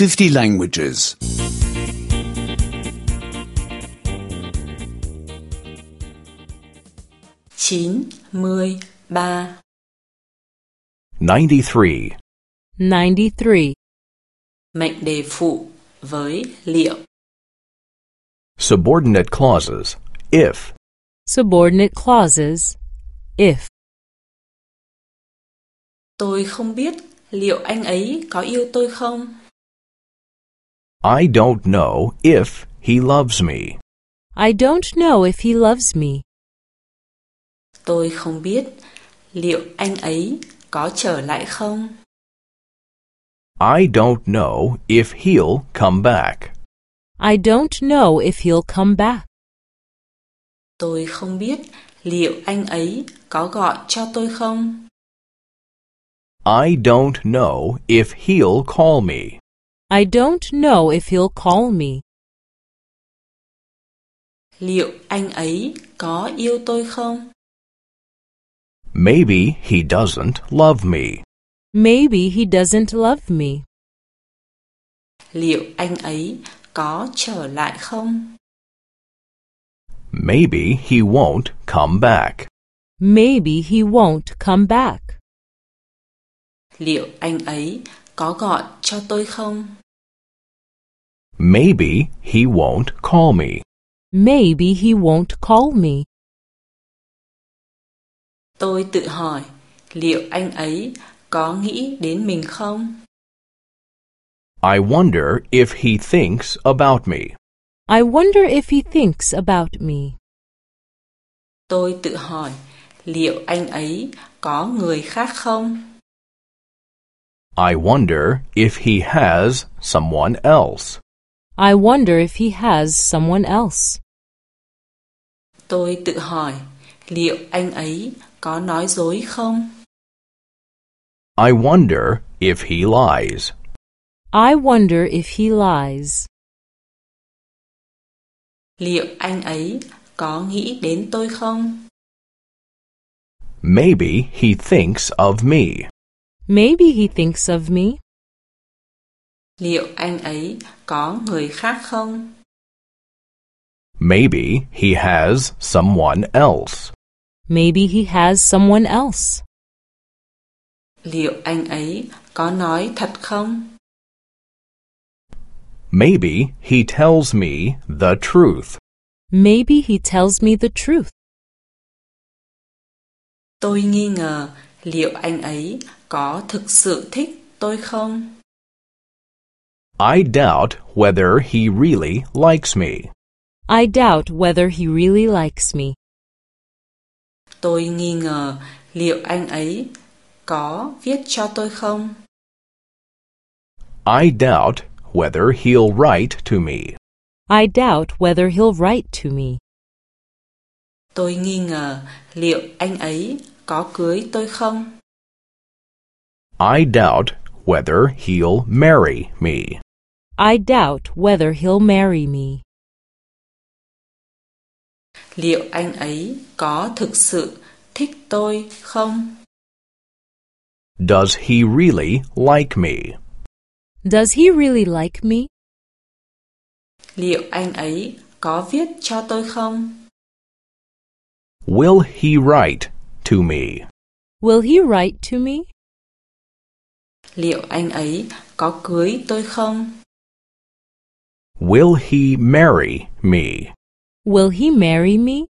50 languages. 9, 10, 3. 93. 93. Mệnh đề phụ với liệu. Subordinate clauses. If. Subordinate clauses. If. Tôi không biết liệu anh ấy có yêu tôi không? I don't know if he loves me. I don't know if he loves me. Tôi không biết liệu anh ấy có trở lại không? I don't know if he'll come back. I don't know if he'll come back. Tôi không biết liệu anh ấy có gọi cho tôi không? I don't know if he'll call me. I don't know if he'll call me. Liệu anh ấy có yêu tôi không? Maybe he doesn't love me. Maybe he doesn't love me. Liệu anh ấy có trở lại không? Maybe he won't come back. Maybe he won't come back. Liệu anh ấy có gọi cho tôi không? Maybe he won't call me. Maybe he won't call me. Tôi tự hỏi, liệu anh ấy có nghĩ đến mình không? I wonder if he thinks about me. I wonder if he thinks about me. Tôi tự hỏi, liệu anh ấy có người khác không? I wonder if he has someone else. I wonder if he has someone else. Tôi tự hỏi, liệu anh ấy có nói dối không? I wonder if he lies. I wonder if he lies. Liệu anh ấy có nghĩ đến tôi không? Maybe he thinks of me. Maybe he thinks of me. Liệu anh ấy có người khác không? Maybe he has someone else. Maybe he has someone else. Liệu anh ấy có nói thật không? Maybe he tells me the truth. Maybe he tells me the truth. Tôi nghi ngờ liệu anh ấy có thực sự thích tôi không? I doubt whether he really likes me. I doubt whether he really likes me. Tôi nghi ngờ liệu anh ấy có viết cho tôi không? I doubt whether he'll write to me. I doubt whether he'll write to me. Tôi nghi ngờ liệu anh ấy có cưới tôi không? I doubt whether he'll marry me. I doubt whether he'll marry me. Liệu anh ấy có thực sự thích tôi không? Does he really like me? Does he really like me? Liệu anh ấy có viết cho tôi không? Will he write to me? Will he write to me? Liệu anh ấy có cưới tôi không? Will he marry me? Will he marry me?